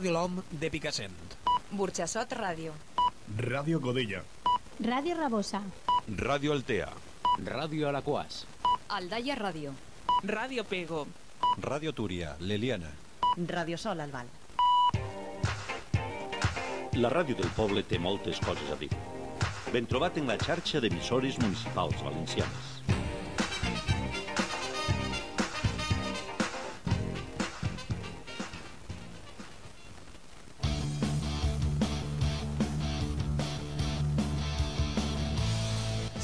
Ràdio L'Om de Picassent. Burxassot Ràdio. Ràdio Godella. Ràdio Rabosa. Ràdio Altea. Ràdio Alaquàs. Aldaia Ràdio. Ràdio Pego. Ràdio Túria, l'Eliana. Ràdio Sol Albal. La ràdio del poble té moltes coses a dir. Ben trobat en la xarxa d'emissores municipals valencianes.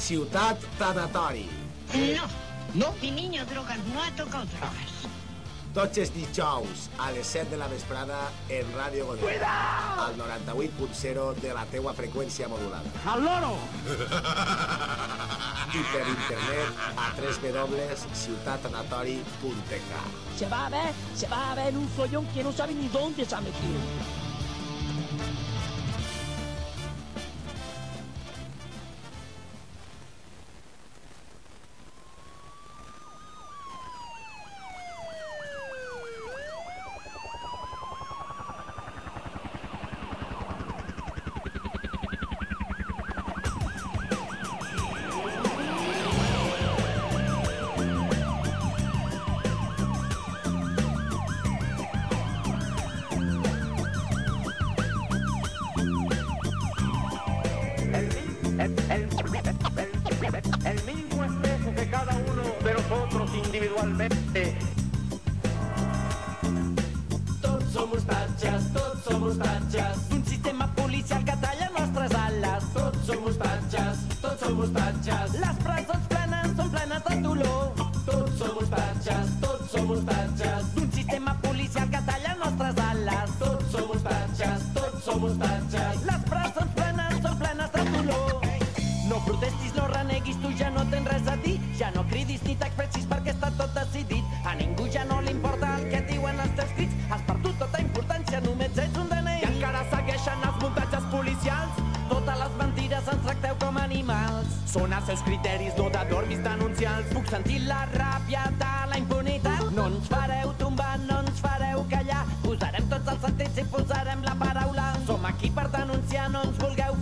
Ciutat Tanatori. No, no. Mi niño drogas no ha tocado drogas. Tots els dijous a les 7 de la vesprada en Ràdio Godella. Cuidao! Al 98.0 de la teua freqüència modulada. ¡Al loro! I per internet a www.ciutatanatori.tk Se va a ver, se va a ver un follón que no sabe ni dónde se ha metido.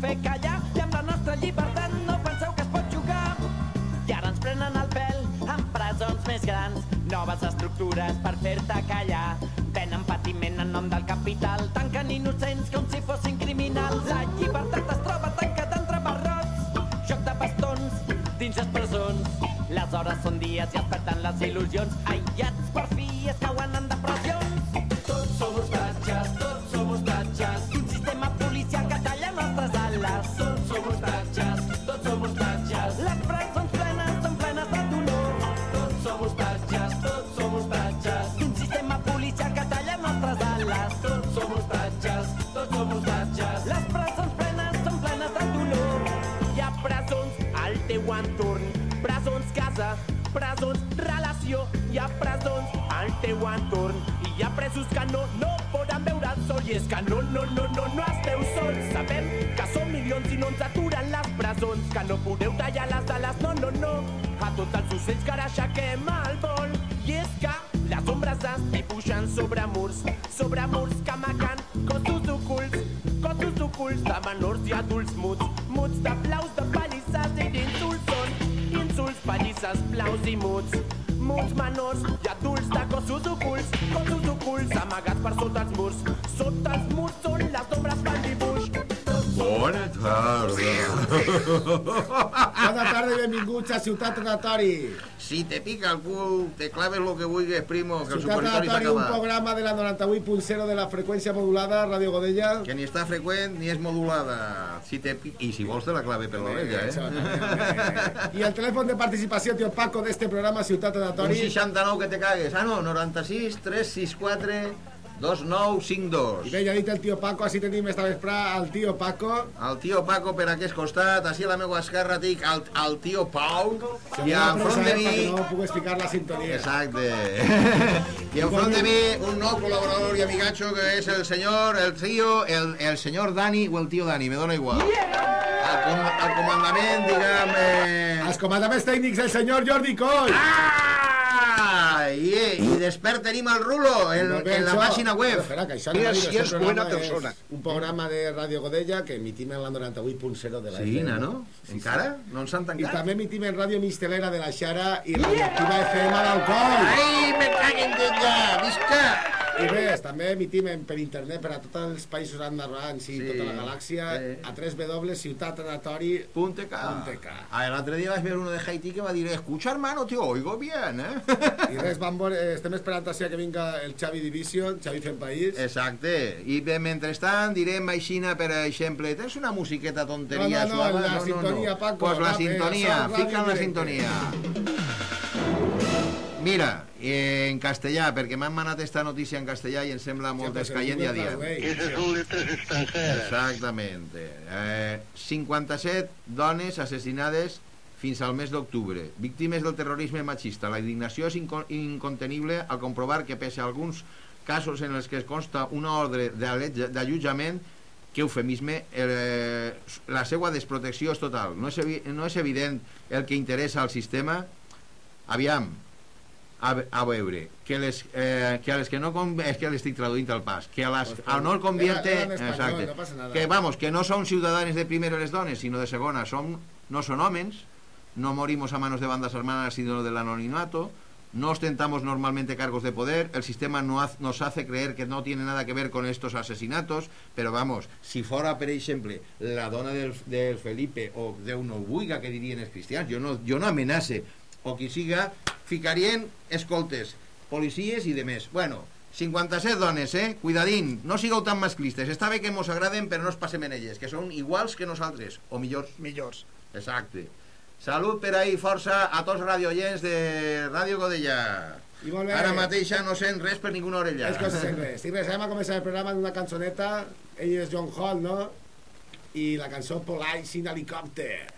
Fer callar. I amb la nostra llibertat no penseu que es pot jugar. I ara ens prenen el pèl amb presons més grans. Noves estructures per fer-te callar. Venen patiment en nom del capital. Tanquen innocents com si fossin criminals. La llibertat es troba tancada entre barrots. Joc de bastons dins les presons. Les hores són dies i es perden les il·lusions. Aïllats per fi I és que no, no, no, no, no esteu sols. Sabem que som milions i no ens aturen les presons, que no podeu tallar les ales, no, no, no. A tots els ocells que ara aixequem el vol. I és que les ombres es sobre murs, sobre murs que amaguen cossos ocults, cossos ocults de menors i adults muts, muts de blaus, de pallisses i d'insults són insults, pallisses, blaus i muts, muts menors i adults de cossos ocults, cossos ocults amagats per sota els murs, Bona tarda i benvinguts a Ciutat Tanatori. Si te pica el cul, te claves lo que vulguis, primo, que el Ciutat s'ha Tanatori, un programa de la 98.0 de la freqüència modulada, Ràdio Godella. Que ni està freqüent ni és modulada. Si te pi... I si vols te la clave per l'orella, Això, eh? I el telèfon de participació, tio Paco, d'este programa Ciutat Un Tanatori. 69 que te cagues. Ah, no, 96 364 2952. I bé, ja ha dit el tio Paco, així tenim esta vesprà al tio Paco. El tio Paco per aquest costat, així a la meva esquerra tinc el, el tio Pau i enfront de mi no puc explicar la sintonia. Exacte. I enfront de mi un nou col·laborador i amigacho que és el senyor, el tio, el, el senyor Dani o el tio Dani, me dona igual. Al, com, al comandament, diguem... Eh... Els comandaments tècnics, el senyor Jordi Coll. Ah! Ahí, eh, i després tenim el Rulo en, bé, en la això. pàgina web. Espera, que això Mira no si és programa persona. És un programa de Radio Godella que emitim en la 98.0 de la Sí, FM. no? Encara? No ens han I tancat? també emitim en Ràdio Mistelera de la Xara i Radioactiva FM d'Alcoi. Ai, me caguen d'ella! Visca! I res, també emitim per internet per a tots els països andorrans i Sí, tota la galàxia sí. a www.ciutatanatori.k Punte K. Ah, el otro día vas a ver uno de Haití que va a decir, escucha hermano, te oigo bien, eh? I res, vam veure, estem esperant així que vinga el Xavi Division, Xavi fent país. Exacte. I bé, mentrestant direm aixina, per exemple, tens una musiqueta tonteria No, no, no, suave? la sintonia, Paco, Pues la bé, sintonia, això és fica en la sintonia. Mira, eh, en castellà, perquè m'han manat esta notícia en castellà i em sembla molt pues escaient i adient. Esas son letras extranjeras. Exactamente. Eh, 57 dones assassinades fins al mes d'octubre. Víctimes del terrorisme machista. La indignació és inco incontenible al comprovar que, pese a alguns casos en els que es consta una ordre d'allotja- d'allotjament, que eufemisme, eh, la seva desprotecció és total. No és, no és evident el que interessa al sistema? Aviam, a, a veure, que, les, eh, que a les que no és que l'estic traduint al pas, que a les, Pues, al no convierte, era- era en espanyol, exacte, no passa nada. que vamos, que no són ciutadanes de primera les dones, sinó de segona, son, no son homes, no morimos a manos de bandas armadas sino del anonimato, no ostentamos normalmente cargos de poder, el sistema no nos hace creer que no tiene nada que ver con estos asesinatos, pero vamos, si fora, per exemple, la dona del, del Felipe o d'un Obuiga, que dirien els cristians, jo no, jo no amenace, o qui siga, ficarien escoltes, policies i de més. Bueno, 57 dones, eh? Cuidadín, no sigueu tan masclistes. Està bé que mos agraden, però no es passem en elles, que són iguals que nosaltres, o millors. Millors. Exacte. Salut per ahí, força a tots radioients de Ràdio Godella. I molt bé. Ara mateix ja no sent res per ninguna orella. És que se sent res. I res, anem a començar el programa amb una cançoneta. Ell és John Hall, no? I la cançó Police in Helicopter.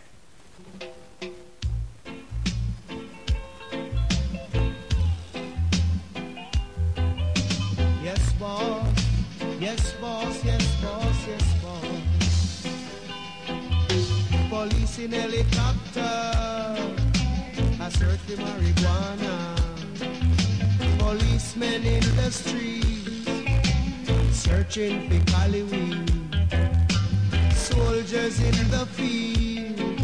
Yes, boss. Yes, boss. Yes, boss. Police in helicopter. I search for marijuana. Policemen in the streets. Searching for cali weed. Soldiers in the field.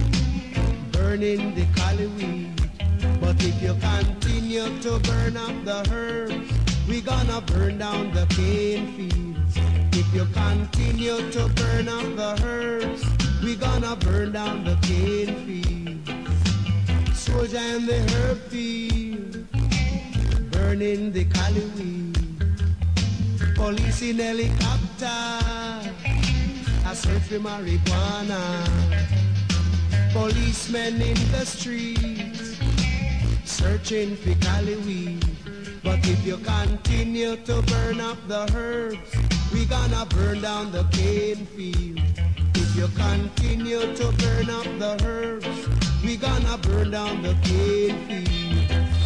Burning the cali weed. But if you continue to burn up the herbs, we gonna burn down the cane fields. If you continue to burn up the herbs, we gonna burn down the cane fields. Soldier in the herb field, burning the cali weed. Police in helicopter, I search for marijuana. Policemen in the streets, searching for cali weed. If you continue to burn up the herbs, we gonna burn down the cane field. If you continue to burn up the herbs, we gonna burn down the cane field.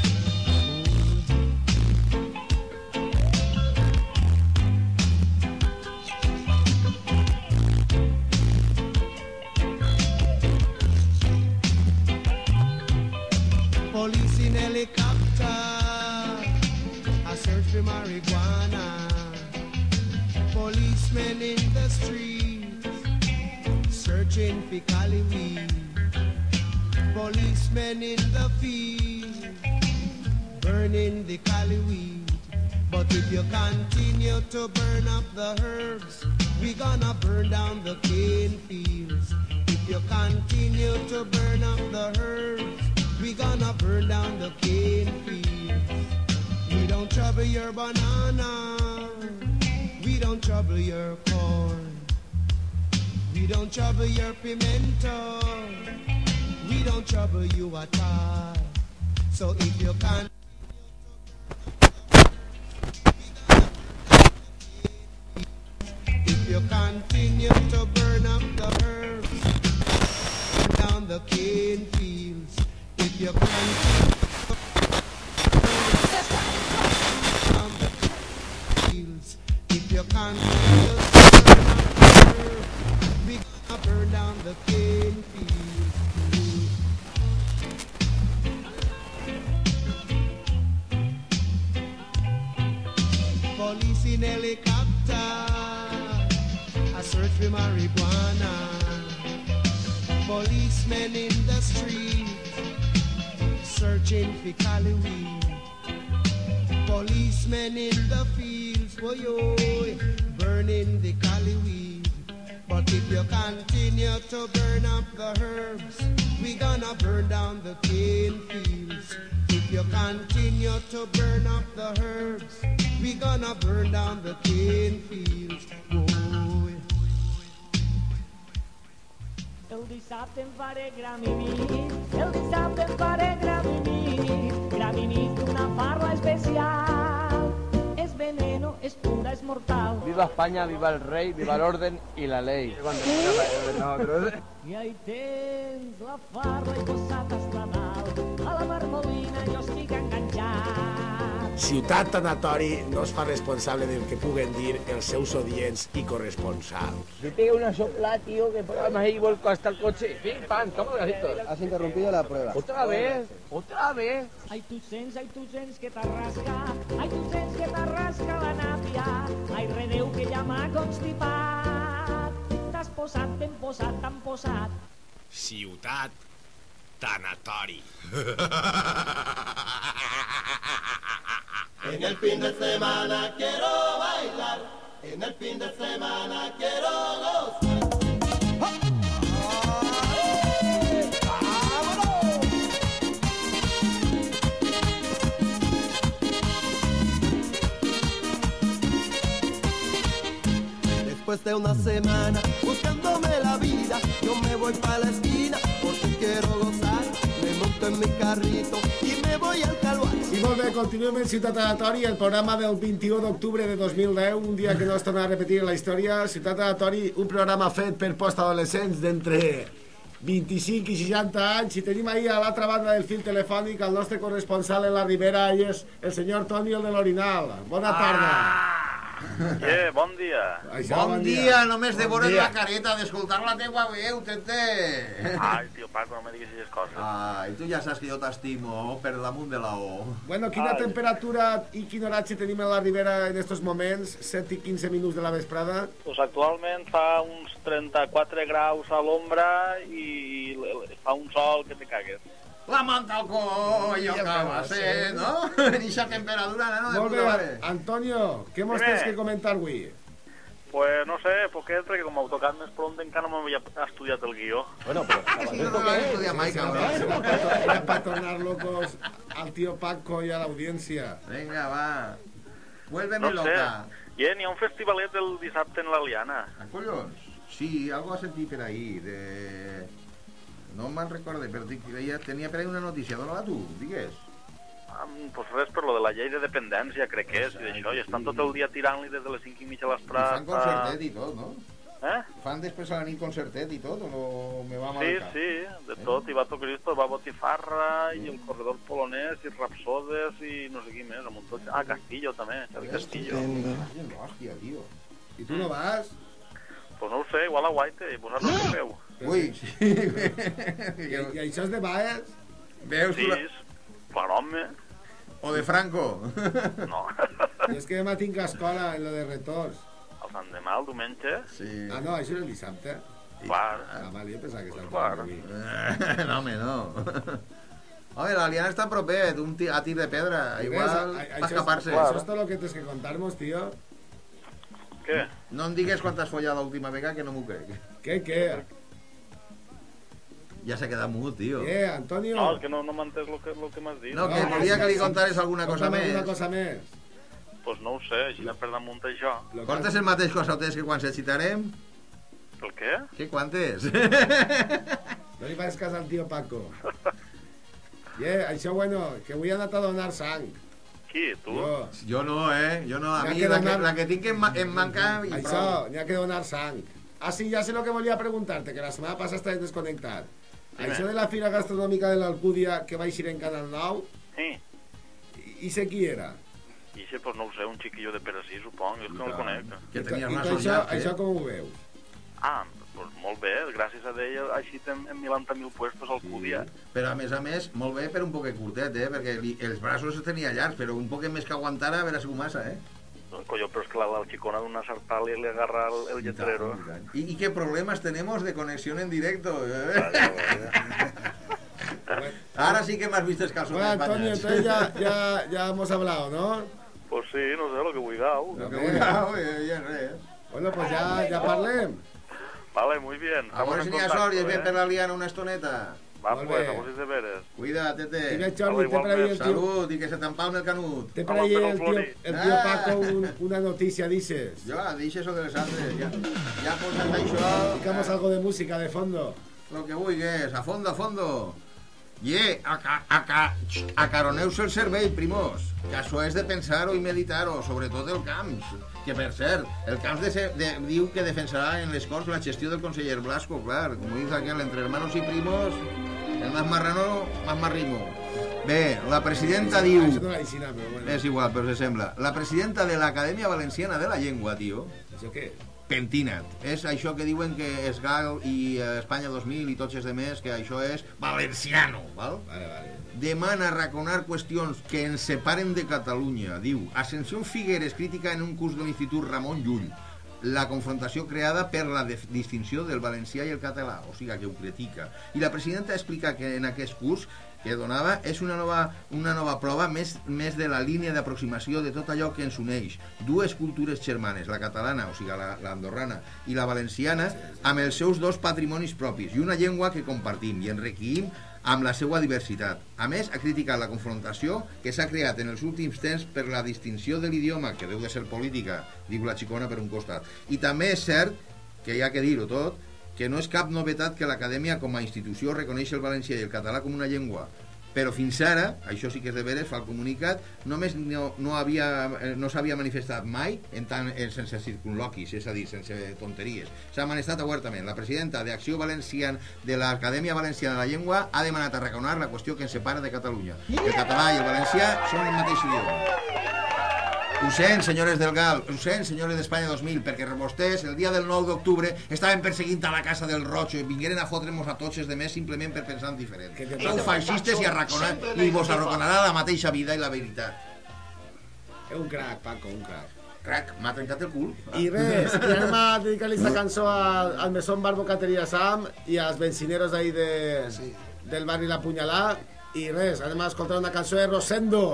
Searching for cali weed. Policemen in the field, burning the cali weed. But if you continue to burn up the herbs, we gonna burn down the cane fields. If you continue to burn up the herbs, we gonna burn down the cane fields. We don't trouble your banana. We don't trouble your corn. We don't trouble your pimento. We don't trouble you at all. So if you can't If you continue to burn up the burn down the cane fields. If you continue down the fields, if you continue burn down the cane fields. in helicopter. I search for marijuana. Policemen in the street searching for Cali weed. Policemen in the fields, boy, oh, burning the Cali weed. But if you continue to burn up the herbs, we gonna burn down the cane fields. If you continue to burn up the herbs, we gonna burn down the cane fields. Oh, Boy. El dissabte em faré gramini, el dissabte em faré gramini, gramini d'una farra especial. Veneno, és pura, és mortal. Viva España, viva el rey, viva el orden y la ley. I ahí tens la farra i posat hasta dalt, a la marmolina jo estic enganxat. Ciutat Tanatori no es fa responsable del que puguen dir els seus odients i corresponsals. Si pega una sopla, tío, que programa ahí vuelco hasta el coche. Pim, pam, toma gasitos. Has interrumpido la prueba. Otra vez, otra vez. Ai, tu sents, ai, tu sents que t'arrasca, ai, tu sents que t'arrasca la nàpia, ai, redeu que ja m'ha constipat. T'has posat, ben posat, tan posat. Ciutat Tanatori. En el fin de semana quiero bailar, en el fin de semana quiero gozar. Después de una semana buscándome la vida, yo me voy para la esquina. Monto en mi carrito y me voy al calvario. I molt bé, continuem en Ciutat Aleatori, el programa del 21 d'octubre de 2010, un dia que no es torna a repetir la història. Ciutat Aleatori, un programa fet per postadolescents d'entre 25 i 60 anys, i tenim ahir a l'altra banda del fil telefònic el nostre corresponsal en la Ribera, i és el senyor Toni, el de l'Orinal. Bona tarda. Eh, bon dia. Això, Bon dia, només de Bon veure dia. la careta, d'escoltar la teua veu, tete. Ai, tio Paco, no me diguis aquestes coses. Ai, tu ja saps que jo t'estimo per damunt de la O. Bueno, quina Ai. temperatura i quin horatge tenim a la Ribera en estos moments? 7 i 15 minuts de la vesprada? Pues actualment fa uns 34 graus a l'ombra i fa un sol que te cagues. La manta al coll, Ja que va va ser, ser. no? En eixa temperatura, no? De Molt puta bé, mare. Antonio, què mos tens que comentar avui? Pues no sé, poquet, perquè com a AutoCAD més pront encara no m'havia estudiat el guió. Bueno, pero... Si no, no vas estudiar mai, cabrón. Era para tornar locos al tío Paco y a la audiencia. Venga, va. Vuélveme No sé. loca. I eh, n'hi ha un festivalet el dissabte en l'Aliana. Ah, collons? Sí, algo a sentir per ahí, de... No me'n recorde, però dic, ja tenia per ahí una notícia. Dóna-la tu, digues. Um, pues res, per lo de la llei de dependència, crec que és, i d'això, i estan tot el dia tirant-li des de les 5 i mitja a I l'estrada. fan concertet i tot, no? Eh? Fan després a la nit concertet i tot, o no me va mal Sí, sí, de tot, i Bato Cristo, va Botifarra, i el corredor polonès, i Rapsodes, i no sé qui més, amb un tot... Ah, Castillo també, Xavi Castillo. Hòstia, tio. I tu no vas? Pues no ho sé, igual a Guaite, i posar-lo que feu. Ui, I, I això és de Baez? Veus Sí, la... per home, O de Franco. no. I és que demà tinc escola en lo de retorns. El Sant Demà, el diumenge, Sí. Ah, no, això és el dissabte. clar, Ah, vale, jo pensava que estava Clar. avui. no, home, no. Home, l'Aliana està propet, un ti- a tir de pedra. Igual Ves, a- a- és- escapar-se. Això és tot el que tens que contar-nos, tio. què? No em digues quan t'has follat l'última vegada, que no m'ho crec. Què, què? Ja s'ha quedat mut, tio. Què, Antonio? No, és que no, no m'ha entès el que, lo que m'has dit. No, que volia que li contares alguna cosa més. alguna cosa més. Pues no ho sé, així anar per damunt això. Lo que- Portes el mateix cosotes que quan s'excitarem? El què? Què quantes? No li facis cas al tio Paco. Yeah, això, bueno, que avui he anat a donar sang. Qui, tu? Jo. Jo no, eh? Jo no. A ha mi que la que, donar- la que tinc en, en manca i Això, n'hi ha que donar sang. Ah, sí, ja sé lo que volia preguntar-te, que la setmana passada estaves desconnectat. Dime. Això de la Fira Gastronòmica de l'Alcúdia que va eixir en Canal 9, Sí. i, i sé qui era. I això, pues no ho sé, un xiquillo de Perasí, suponc, és que no el conec. Que tenia nassos això, llargs, això eh? com ho veus? Ah, pues molt bé, gràcies a ell ha eixit en, en 90.000 puestos al Cúdia. Però a més a més, molt bé, però un poquet curtet, eh? Perquè li, els braços els tenia llargs, però un poquet més que aguantara haurà sigut massa, eh? Coño, pero es que la, la chicona de una sartal y le agarra el, el lletrero. ¿Y, y qué problemas tenemos de conexión en directo? Ahora sí que me has visto escaso. Bueno, Antonio, entonces ya, ya, ya hemos hablado, ¿no? Pues sí, no sé, lo que cuidado. Lo que cuidado, eh, bien, res. Bueno, pues ya, ya parlem. Vale, muy bien. A veure si n'hi ha sort i es ve per la liana una estoneta. Va, pues, bé. vamos a veres. Cuida, tete. Dime, Jordi, té per ahí el tio... Salut, i que se t'empalme el canut. Té per ahí el tío, el tío Paco un- una noticia, dices. Jo, deixa eso de les altres. Ja, ja posat això... Ficamos algo de música de fondo. Lo que vulguis, a fondo, a fondo. Ye, aca, aca, acaroneu-se el cervell, primos. Que això és de pensar-ho i meditar-ho, sobretot el camps. Que, per cert, el camps de, se- de, diu que defensarà en les Corts la gestió del conseller Blasco, clar. Com dice aquel, entre hermanos y primos, el más marrano, más marrimo. Bé, la presidenta diu... Això no la dicina, però bueno. És igual, però se sembla. La presidenta de l'Acadèmia Valenciana de la Llengua, tio, Això què? Pentina't. És això que diuen que Esgal i eh, Espanya 2000 i tots els demés, que això és valenciano, val? Vale, vale. Demana raconar qüestions que ens separen de Catalunya. Diu, Ascensió Figueres crítica en un curs de l'Institut Ramon Llull la confrontació creada per la distinció del valencià i el català, o sigui que ho critica. I la presidenta explica que en aquest curs que donava és una nova, una nova prova més, més de la línia d'aproximació de tot allò que ens uneix. Dues cultures germanes, la catalana, o sigui, la- l'andorrana, i la valenciana, amb els seus dos patrimonis propis, i una llengua que compartim i enriquim amb la seva diversitat. A més, ha criticat la confrontació que s'ha creat en els últims temps per la distinció de l'idioma, que deu de ser política, diu la xicona per un costat. I també és cert, que hi ha que dir-ho tot, que no és cap novetat que l'Acadèmia com a institució reconeix el valencià i el català com una llengua, però fins ara, això sí que és de veres, fa el comunicat, només no, no, havia, eh, no s'havia manifestat mai en tant, en, sense circunloquis, és a dir, sense tonteries. S'ha manifestat obertament. La presidenta d'Acció Valenciana de l'Acadèmia Valenciana de la Llengua ha demanat arraconar la qüestió que ens separa de Catalunya. El català i el valencià són el mateix idioma. Ho sent, senyores del GAL, ho sent, senyores d'Espanya 2000, perquè vostès, el dia del 9 d'octubre, estaven perseguint a la casa del Roig i vingueren a fotre'ns a tots els demés simplement per pensar en diferent. Sou feixistes i, arraconar, i vos arraconarà la mateixa vida i la veritat. És un crac, Paco, un crac. Crac, m'ha trencat el cul. I res, i anem a dedicar-li esta cançó al, al Mesón Barbo Cateria Sam i als bencineros ahí de, del barri La Punyalà. I res, anem a escoltar una cançó de Rosendo.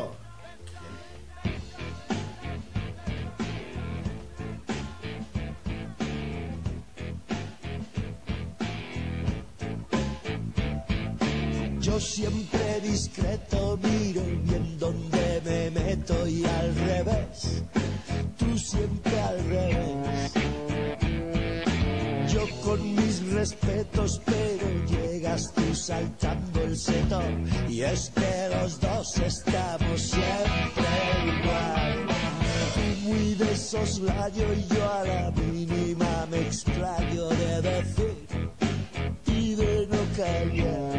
Siempre discreto miro bien donde me meto y al revés, tú siempre al revés. Yo con mis respetos, pero llegas tú saltando el seto y es que los dos estamos siempre igual. Tú muy de soslayo y yo a la mínima me extraño de decir y de no callar.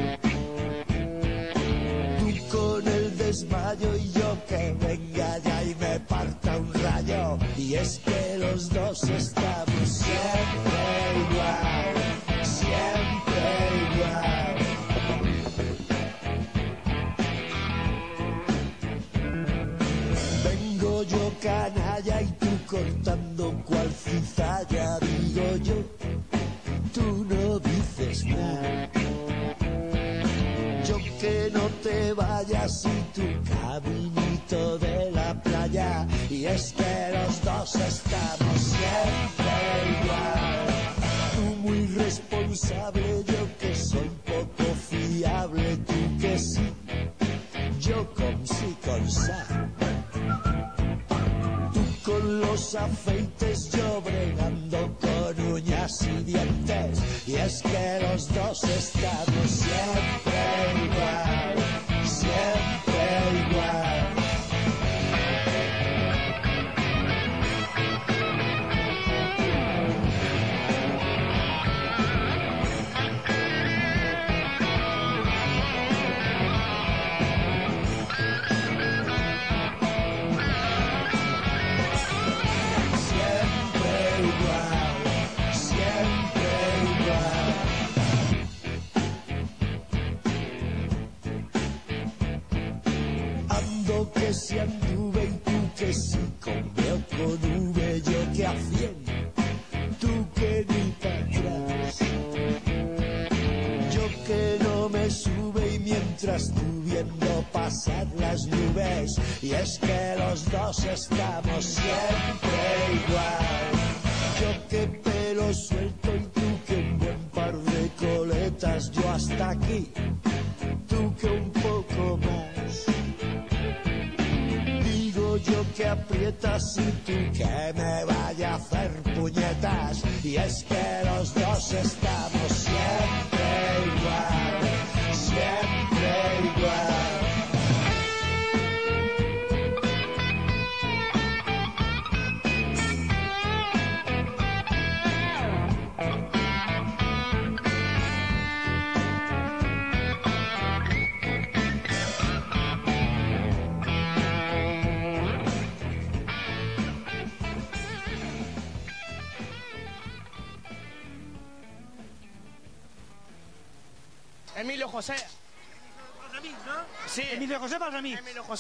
Desmayo y yo que venga ya y me parta un rayo. Y es que los dos estamos siempre igual, siempre igual. Vengo yo canalla y tú cortando cual cizalla, digo yo, tú no dices nada. Que no te vayas y tu caminito de la playa. Y es que los dos estamos siempre igual. Tú muy responsable, yo que soy poco fiable, tú que sí. Yo con sí, con sa. Los afeites, yo bregando con uñas y dientes. Y es que los dos estamos siempre igual, siempre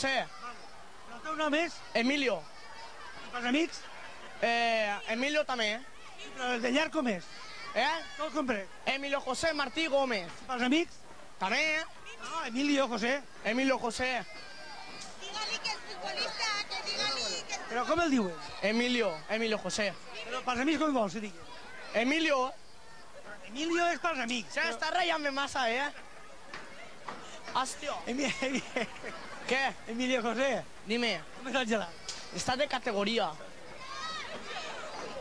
Emilio José. El teu nom és? Emilio. I pels amics? Eh, Emilio també. Però el de llarg com és? Eh? Compré. Emilio José Martí Gómez. I pels amics? També, eh? No, Emilio José. Emilio José. Però com el diuen? Emilio, Emilio José. Però pels amics com vols que digui? Emilio. Emilio és pels amics. Se està rayant massa, eh? Hòstia. Emi Què? Emilio José. Dime. Com és el gelat? Està de categoria.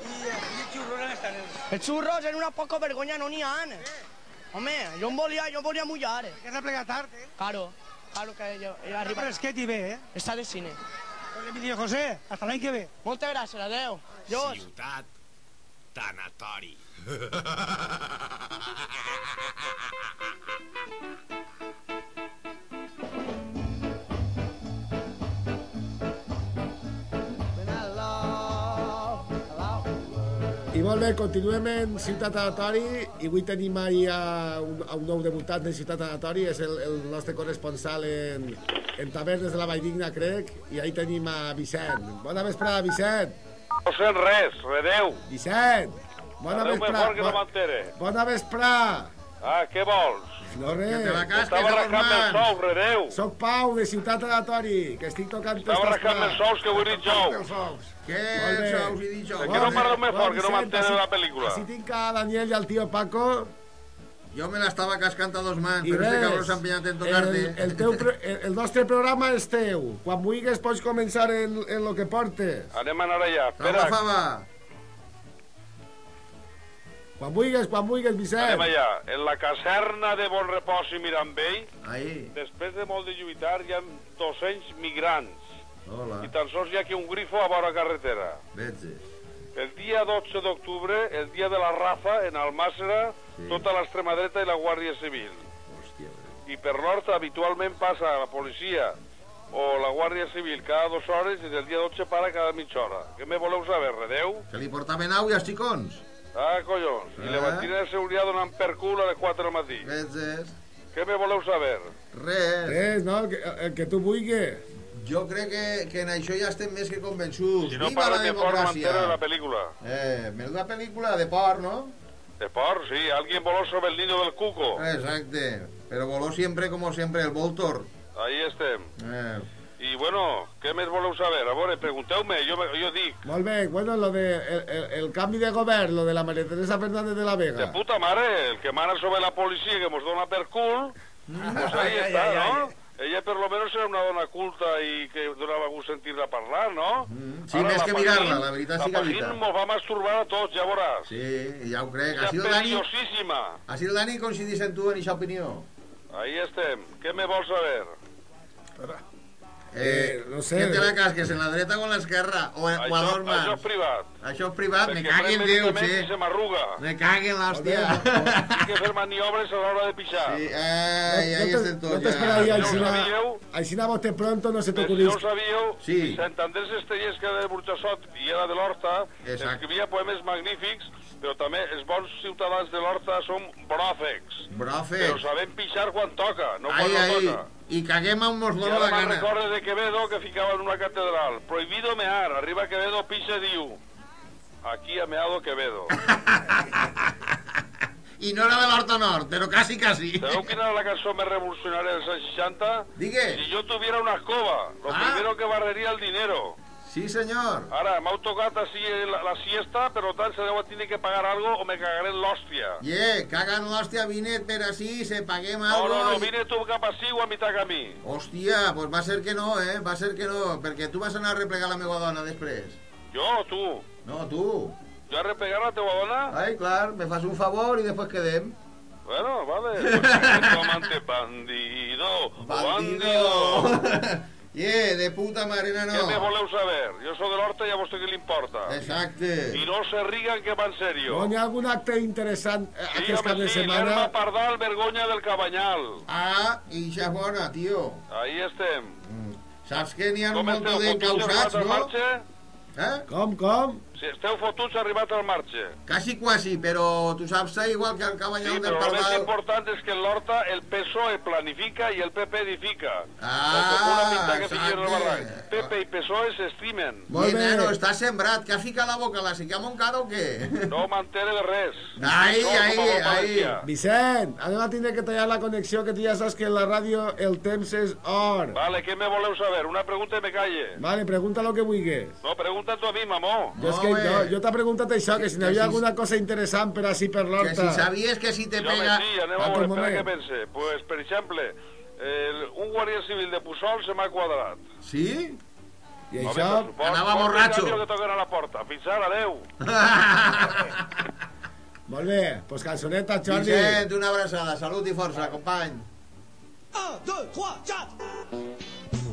I, eh, i els xurros on estan? Els... Els xurros en una poca vergonya no n'hi ha. Home, jo em volia, jo em volia mullar. Que has de plegar tard, eh? Claro, claro que jo, jo arriba. Fresquet i bé, eh? Està de cine. Pues Emilio José, hasta l'any que ve. Moltes gràcies, adeu. Llavors, Ciutat tanatori. I molt bé, continuem en Ciutat Aleatori i avui tenim ahir a un, a un nou debutant de Ciutat Aleatori, és el, el nostre corresponsal en, en tavernes de la Valldigna, crec, i ahir tenim a Vicent. Bona vesprada, Vicent. No sent res, redeu. Vicent, bona Adeu, vesprada. mejor que no m'entere. Bona vesprada. Ah, què vols? No res. Que te la casques Estava a les rascant-me els mans. sous, redeu. Soc Pau, de Ciutat Aleatori, que estic tocant Estava rascant-me els sous, que avui he dit jous. Què bé. sous i dit Per què no parleu més fort, que no m'entenen la pel·lícula? Així tinc a Daniel i al tio Paco. Jo me l'estava cascant a dos mans, I però este cabró s'ha empenyat en tocar-te. el, el, teu, pro- el, el nostre programa és teu. Quan vulguis pots començar en, en lo que portes. Anem a anar allà. Espera, fava. Quan vulguis, quan vulguis, Vicent. anem allà. En la caserna de Bon Repòs i Mirambell, Ahí. després de molt de lluitar, hi ha 200 migrants. Hola. I tan sols hi ha aquí un grifo a vora carretera. Vete. El dia 12 d'octubre, el dia de la Rafa, en Almàssera, Sí. tota l'extrema dreta i la Guàrdia Civil. I per l'hort habitualment passa la policia o la Guàrdia Civil cada dues hores i del dia 12 para cada mitja hora. Què me voleu saber, redeu? Que li portaven au i als xicons. Ah, collons. I Eh? la matina de seguretat donant per cul a les 4 del matí. Vetes. Què me voleu saber? Res. Res, no? El que, el que tu vulguis. Jo crec que, que en això ja estem més que convençuts. Si no Viva la de democràcia. de la pel·lícula. Eh, menuda pel·lícula de por, ¿no? De por, sí. Alguien voló sobre el nido del cuco. Exacte. Pero voló siempre como siempre el Voltor. Ahí estem. Eh, I, bueno, què més voleu saber? A veure, pregunteu-me, jo, jo dic. Molt bé, bueno, lo de el, el, el canvi de govern, lo de la Maria Teresa Fernández de la De Vega. puta mare, el que mana sobre la policia que mos dona per cul, pues ahí Ai, està, ai, ai, ¿no? Ella per lo menos era una dona culta i que donava gust sentir-la parlar, no? sí, més que mirar-la, la veritat sí que La habita. Pagín va masturbar a tots, ja veuràs. Sí, ja ho crec. Ha sido Dani, ha sido Dani coincidís en tu en aquesta opinió. Ahí estem. Què me vols saber? Eh, no sé. ¿Quién te la casques, en la dreta o en l'esquerra? O, o a Això, dos mans? això és privat. Això és privat, me Perquè cagui en pren Déu, sí. se m'arruga. Me cagui en l'hòstia. Tinc que fer maniobres a l'hora de pixar. Sí, ai, ahí no estem te, tots no t'espera ja. no aixina, bote pronto, no se Per si no t'ocurís. ho sabíeu, Sí. Sant Andrés Estellers, que era de Burjassot i era de l'Horta, escrivia poemes magnífics, però també els bons ciutadans de l'Horta són bròfecs. Bròfecs. Però sabem pixar quan toca, no quan Ai, no ai, toca. i caguem on mos I dona ara la gana. recordo de Quevedo que ficava en una catedral. Prohibido mear. Arriba Quevedo, pixa diu. Aquí ha meado Quevedo. I no era de l'Horta Nord, però quasi, quasi. ¿Sabeu quina era la cançó més revolucionària dels anys 60? Digue. Si yo tuviera una escoba, lo Ah. primero que barrería el dinero. Sí, senyor. Ara, m'ha tocat així la, la siesta, per tant, se deu tenir que pagar algo o me cagaré en l'hòstia. Ye, cagan l'hòstia, vine per així, se paguem No, algo... no, no, i- vine tu cap així o a mitjà camí. Hòstia, pues va ser que no, eh? Va ser que no, perquè tu vas anar a replegar la meva dona després. Jo o tu? No, tu. Jo a repegar la teua dona? Ai, clar, me fas un favor i després quedem. Bueno, vale. Pues, amante bandido. Bandido. Ye, de puta mare, Què me no. voleu saber? Jo sóc de l'Horta i a vostè què li importa? Exacte. I no se riguen que va en serio. On hi ha algun acte interessant Sí, aquest cap home, de sí, setmana? l'Herba Pardal, vergonya del Cabanyal. Ah, i ja és bona, tio. Ahí estem. Saps que n'hi ha Com un munt arribat al no? Eh? Com, com? Si esteu fotuts, arribat al marge. Quasi, quasi, però tu saps igual que el Sí, cabanyal del però el més Pardal. important és que l'Horta el PSOE planifica i el PP edifica. Ah, una que exacte. PP i PSOE s'estimen. Molt bé. Nano, està sembrat. Que ha ficat la boca a la sica moncada o què? No m'entere de res. Ai, Som ai, a ai. Vicent, anem a tindre que tallar la connexió, que tu ja saps que en la ràdio el temps és or. Vale, què me voleu saber? Una pregunta i me calle. Vale, pregunta lo que vulguis. No, pregunta tu a mi, mamó. Jo, és que, jo, jo t'he preguntat això, que si n'hi que havia si- alguna cosa interessant per així per Que l'horta. si sabies que si te Jo me pega... sí, anem a veure, espera que pense. Pues, per exemple, el, un guàrdia civil de Puçol se m'ha quadrat. Sí? I Home, això... suport, Anava borratxo. que toquen a la porta. Fins ara, adeu. Molt bé, pues cançoneta, Jordi. Vicent, una abraçada. Salut i força, company. 1, 2, 3, 4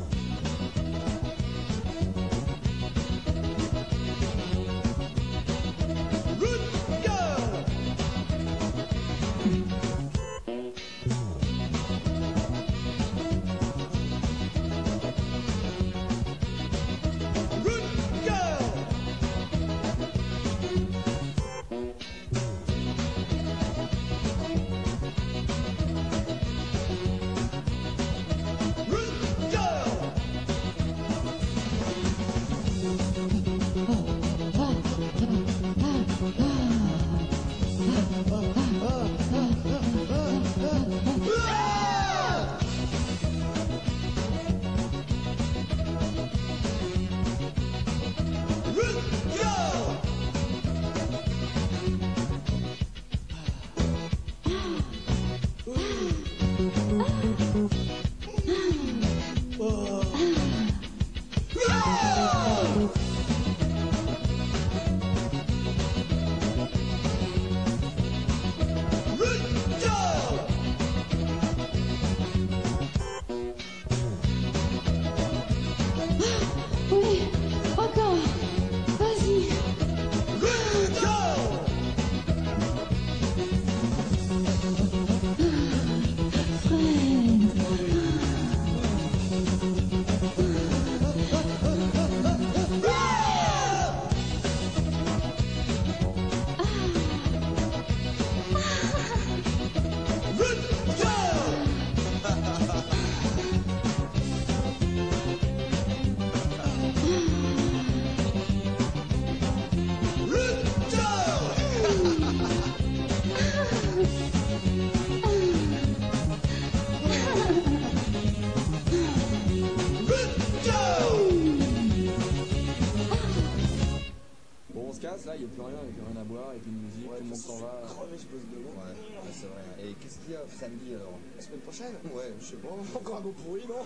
monde s'en va. Crevé, je pose de Ouais, ouais, c'est vrai. Et qu'est-ce qu'il y a samedi alors La semaine prochaine Ouais, je sais pas. Encore un beau pourri, non?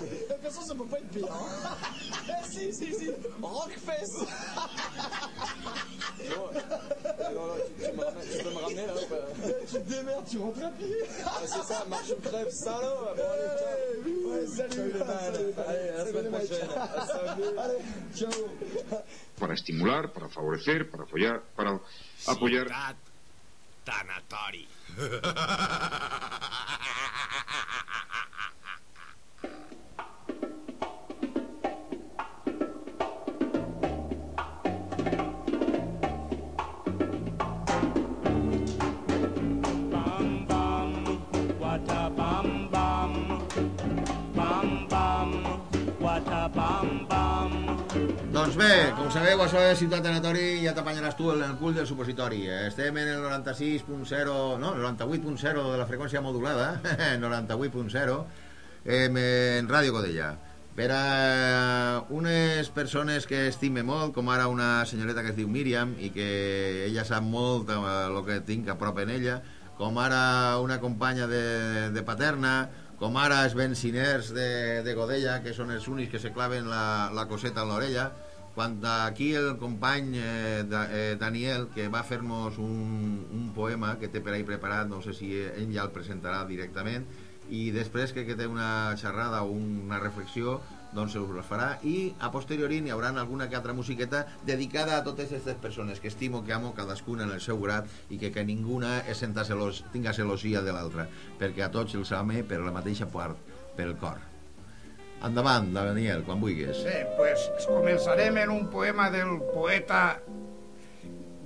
De toute façon, ça peut pas être pire. Hein Eh, si, si, si Rockfest Non, non, non, tu, tu me ramènes- tu peux me ramener là Tu te démerdes, tu rentres à pied Ah, C'est ça, marche ou crève, salaud Bon, allez, ciao Ouais, salut les. Allez, à la semaine prochaine. Allez, ciao para estimular, para favorecer, para apoyar, para apoyar. Tanatori. Doncs bé, com sabeu, això és Ciutat Anatori, ja t'apanyaràs tu en el cul del supositori. Estem en el 96.0, no, el 98.0 de la freqüència modulada, 98.0 em, en Ràdio Codella. Per a unes persones que estime molt, com ara una senyoreta que es diu Míriam i que ella sap molt el que tinc a prop en ella, com ara una companya de, de Paterna, com ara els benciners de, de Godella, que són els únics que se claven la, la coseta a l'orella, quan aquí el company eh, da, eh, Daniel, que va fer-nos un, un poema que té per ahí preparat, no sé si ell ja el presentarà directament, i després que, que té una xerrada o una reflexió doncs se us farà. I a posteriori n'hi haurà alguna que altra musiqueta dedicada a totes aquestes persones que estimo, que amo cadascuna en el seu grat i que, que ninguna es senta celos, tinga celosia de l'altra perquè a tots els ame per la mateixa part pel cor endavant Daniel, quan vulguis. Sí, pues començarem en un poema del poeta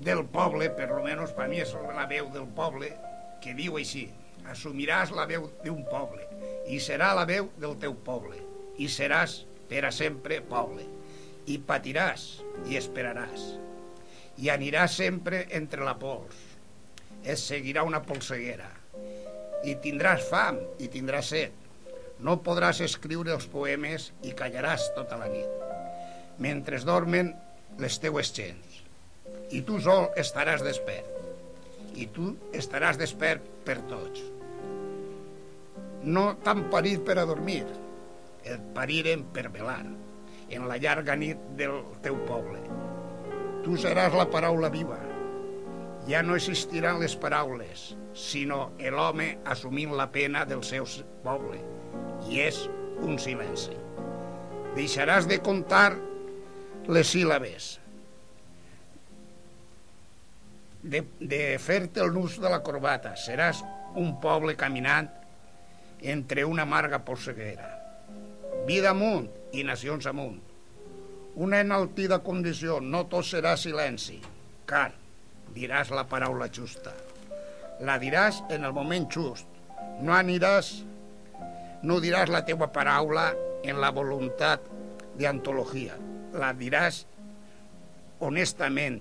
del poble, per lo menos per mi és la veu del poble, que diu així assumiràs la veu d'un poble i serà la veu del teu poble i seràs per a sempre poble i patiràs i esperaràs i aniràs sempre entre la pols. Es seguirà una polseguera i tindràs fam i tindràs set no podràs escriure els poemes i callaràs tota la nit. Mentre dormen les teues gens i tu sol estaràs despert. I tu estaràs despert per tots. No t'han parit per a dormir, et pariren per velar, en la llarga nit del teu poble. Tu seràs la paraula viva. Ja no existiran les paraules, sinó l'home assumint la pena del seu poble, i és un silenci. Deixaràs de contar les síl·labes, de, de fer-te el nus de la corbata. Seràs un poble caminant entre una amarga polseguera. Vida amunt i nacions amunt. Una enaltida condició, no tot serà silenci, car diràs la paraula justa. La diràs en el moment just. No aniràs, no diràs la teua paraula en la voluntat d'antologia. La diràs honestament,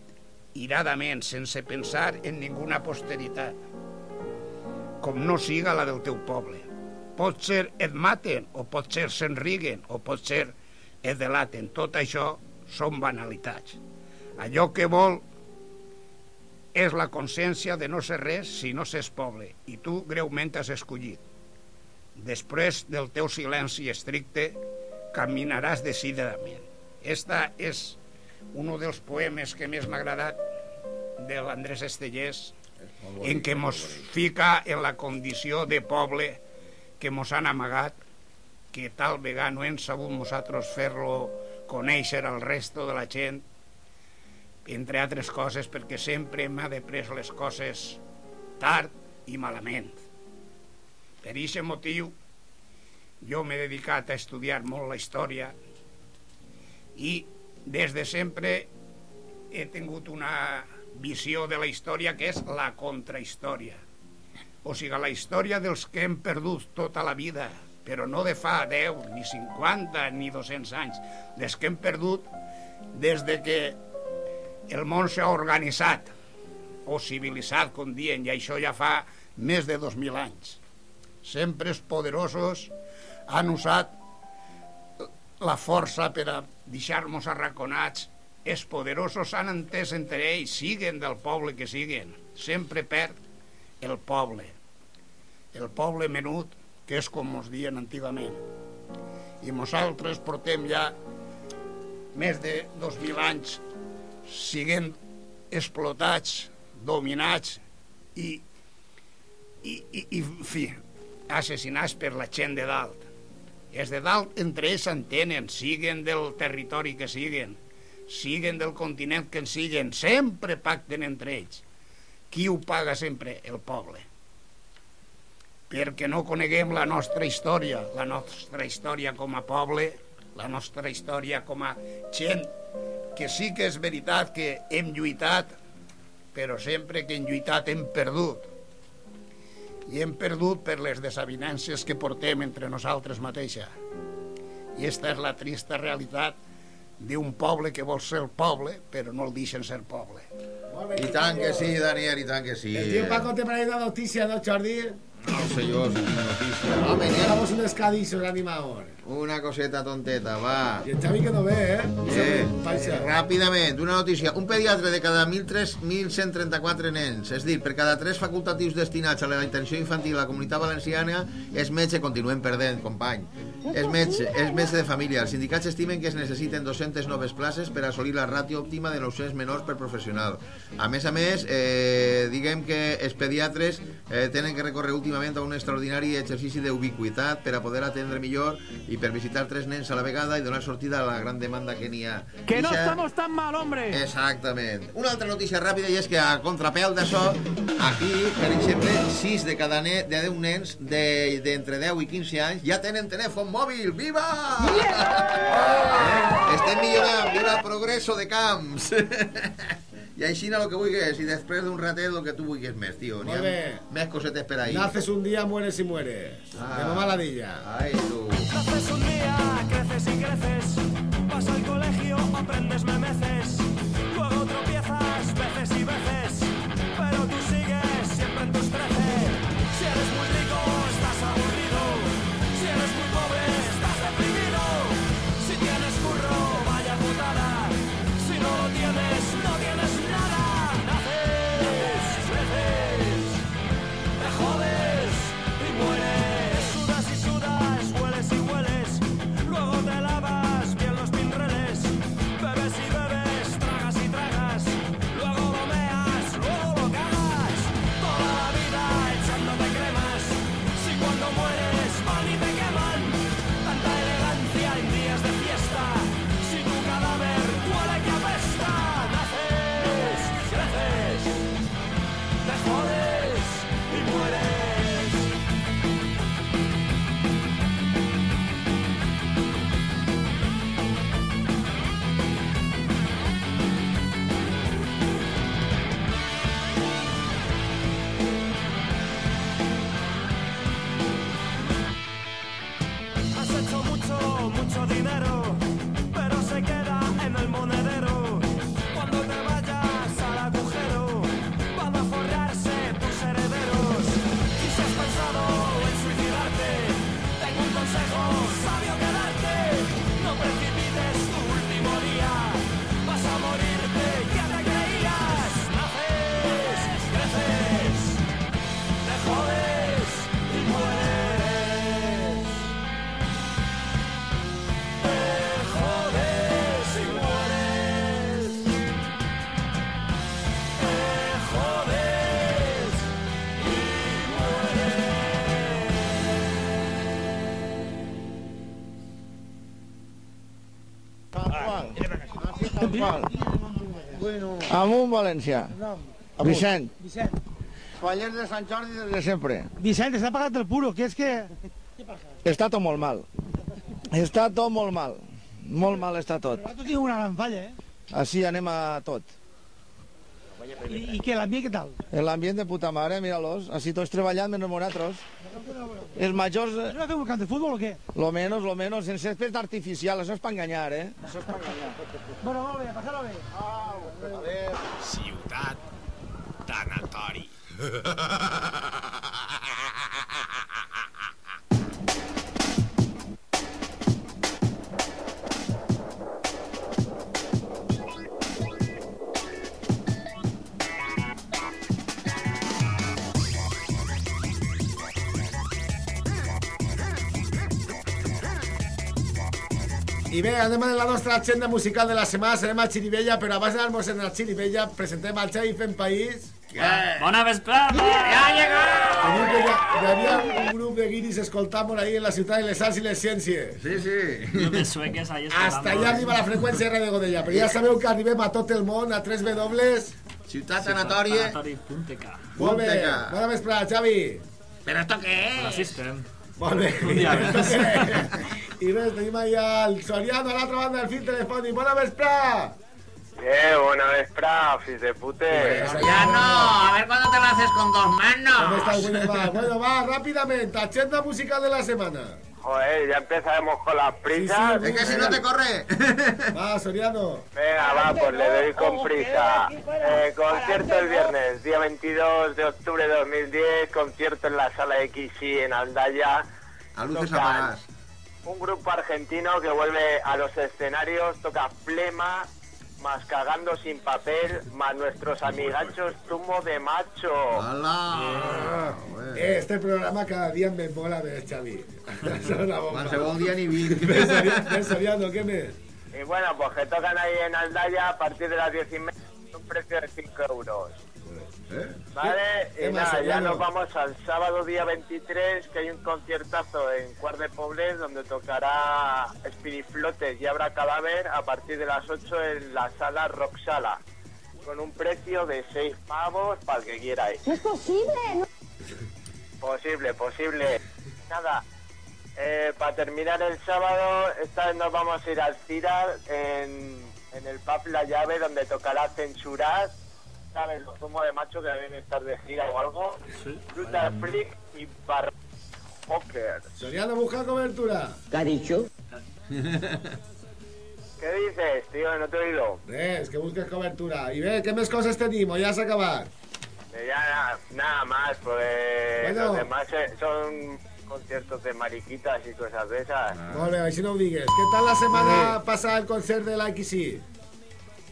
iradament, sense pensar en ninguna posteritat, com no siga la del teu poble pot ser et maten, o pot ser s'enriguen, o pot ser et delaten. Tot això són banalitats. Allò que vol és la consciència de no ser res si no s'és poble, i tu greument has escollit. Després del teu silenci estricte, caminaràs decididament. Esta és un dels poemes que més m'ha agradat de l'Andrés Estellers, en què mos fica en la condició de poble que mos han amagat, que tal vegada no hem sabut nosaltres fer-lo conèixer al resto de la gent, entre altres coses perquè sempre m'ha de pres les coses tard i malament. Per aquest motiu jo m'he dedicat a estudiar molt la història i des de sempre he tingut una visió de la història que és la contrahistòria o sigui, la història dels que hem perdut tota la vida, però no de fa 10, ni 50, ni 200 anys, les que hem perdut des de que el món s'ha organitzat o civilitzat, com diuen, i això ja fa més de 2.000 anys. Sempre els poderosos han usat la força per a deixar-nos arraconats. Els poderosos han entès entre ells, siguen del poble que siguen, sempre perd el poble. El poble menut, que és com ens diuen antigament. I nosaltres portem ja més de 2.000 anys siguent explotats, dominats i, i, i, i fi, assassinats per la gent de dalt. Els de dalt entre ells s'entenen, siguen del territori que siguen, siguen del continent que en siguen, sempre pacten entre ells. Qui ho paga sempre? El poble. Perquè no coneguem la nostra història, la nostra història com a poble, la nostra història com a gent, que sí que és veritat que hem lluitat, però sempre que hem lluitat hem perdut. I hem perdut per les desavinències que portem entre nosaltres mateixa. I esta és la trista realitat d'un poble que vol ser el poble, però no el deixen ser poble. I tant que sí, Daniel, i tant que sí. El tio Paco té per ahí una notícia, no, Jordi? No sé jo si tinc notícia. Home, anem Hagamos un escadillo animador. Una coseta tonteta, va. I el Xavi que no ve, eh? Eh, eh, ràpidament, una notícia. Un pediatre de cada 1.003 1.134 nens, és dir, per cada 3 facultatius destinats a la intenció infantil a la comunitat valenciana, és metge, continuem perdent, company. És metge, és metge de família. Els sindicats estimen que es necessiten 200 noves places per assolir la ràtio òptima de 900 menors per professional. A més a més, eh, diguem que els pediatres eh, tenen que recórrer últimament a un extraordinari exercici d'ubiquitat per a poder atendre millor i per visitar tres nens a la vegada i donar sortida a la gran demanda que n'hi ha. Que no Ixa- estamos tan mal, hombre. Exactament. Una altra notícia ràpida i és que a contrapèl d'això, aquí, per exemple, 6 de cada ne de 10 nens de- d'entre 10 i 15 anys ja tenen telèfon mòbil. Viva! Eh? Estem millorant. Viva el progresso de camps. I així el que vulguis, i després d'un ratet el que tu vulguis més, tio. N'hi ha Molt bé. més cosetes per ahí. Naces un día, mueres y mueres. De mamá ladilla. Ay, tú. Naces un día, creces y creces. Vas al colegio, aprendes memeces. Bueno. Amunt, València. Vicent. Vicent. Fallers de Sant Jordi des de sempre. Vicent, està pagat el puro, que és que... Està tot molt mal. Està tot molt mal. Molt mal està tot. Tu tens una gran falla, eh? Així anem a tot. I, i què, l'ambient què tal? L'ambient de puta mare, mira-los. Així tots treballant menys nosaltres. Els majors... eh, No fem un camp de futbol o què? Lo menos, lo menos, sense césped artificial. Això és per enganyar, eh? Això és per enganyar. Bueno, molt bé, passar-ho bé. Ciutat tanatori. I bé, anem a la nostra agenda musical de la setmana, serem a Xirivella, però abans d'anar-nos en la Xirivella, presentem al Xavi fent país. Bona vesprada! Ja ha llegat! Tenim que hi, ha- hi havia un grup de guiris escoltant ahí en la ciutat de les arts i les ciències. Sí, sí. Clubes sueques ahí Hasta allà arriba la freqüència de Radio Godella, però ja sabeu que arribem a tot el món, a 3 W. Ciutat Tanatòria. Tanatori.k. Molt bé, Punteca. bona vesprada, Xavi. Però esto què és? L'assistent. Més. I res, tenim allà el Soriano a l'altra banda del fil telefònic. Bona vesprada. Eh, buena vesprada, fils de pute. Ya no, a ver cuándo te lo haces con dos ¿Cómo manos. estás? Bueno, va, bueno, va, rápidamente. Agenda musical de la semana. Joder, ya empezaremos con las prisas. Es que si no te corre. Va, Soriano. Venga, va, pues le doy con prisa. Eh, concierto el viernes, día 22 de octubre de 2010, concierto en la sala XY en Aldaya. A luces apagadas. Un grupo argentino que vuelve a los escenarios, toca Flema, más Cagando sin papel, más nuestros amigachos Zumo de Macho. Ah, Este programa cada día me mola ver, Xavi. Una bomba. Qualsevol dia n'hi vint. Ves, què més? Y bueno, pues que tocan ahí en Aldaya a partir de las 10 y media, un precio de 5 euros. Vale, ¿Qué y más, nada, ya nos vamos al sábado día 23, que hay un conciertazo en Cuart de Pobles, donde tocará Spiriflotes y Abra Cadáver a partir de las 8 en la sala Roxala, con un precio de 6 pavos para el que quiera ir. ¿Es posible? ¿No? Posible, posible. Nada, eh, para terminar el sábado, esta vez nos vamos a ir al Ciral en, en el pub La Llave, donde tocará Censurar, ¿sabes? Los zumos de macho que deben estar de gira o algo. Brutal Freak y Bar Poker. Soriano, busca cobertura. ¿Qué ha dicho? ¿Qué dices, tío? No te he oído. Res, que busques cobertura. Què més coses tenim? O ja s'ha acabat? Eh, Ya nada, nada más, pues Bueno. los demás eh, son conciertos de mariquitas y cosas de esas. Molt bé, així no ho digues. Què tal la setmana passada el concert de l'IQC?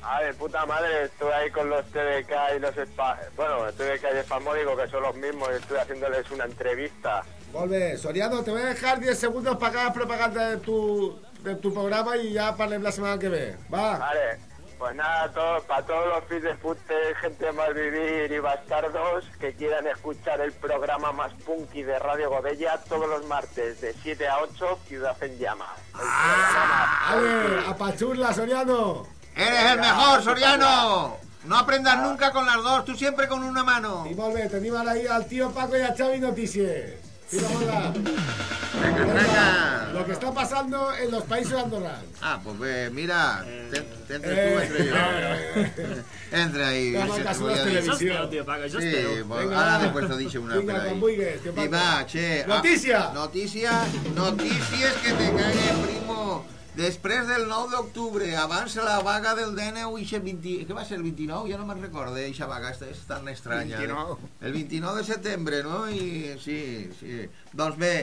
Ah, de puta madre, estuve ahí con los TDK y los Spa... Bueno, TDK y que son los mismos, y estuve haciéndoles una entrevista. Bé, Soriano, te voy a dejar 10 segundos para cada propaganda de tu, de tu programa y ya parlem la semana que ve. Va. Vale, pues nada, todo, para todos los feeds de pute, gente de Malvivir y bastardos que quieran escuchar el programa más punky de Radio Godella todos los martes de 7 a 8, Ciudad en. El programa más Ale, apachurla, Soriano. ¡Eres el mejor, Soriano! No aprendas nunca con las dos, tú siempre con una mano. Y molt bé, tenim ara ahí al tío Paco y a Xavi Noticias. Tiramosla. Lo que está pasando en los países andorranos. Ah, pues ve, mira, te, te entres Eh. tú, entre yo. Entra ahí. Llama se- que voy a sudas dir. televisión. Això és teu, tio, Paco, això és Sí, teu. pues, Vinga, ara va. després te dice una Vinga, per ahí. quan vulguis, que I Paco. va, che. ah, Notícia. notícia, notícies que te cague, primo. Després del 9 d'octubre, abans la vaga del DNU, ixe 20, què va ser el 29? Ja no me'n recordo, eixa vaga, és tan estranya. 29. Eh? El 29 de setembre, no? I sí, sí. Doncs bé,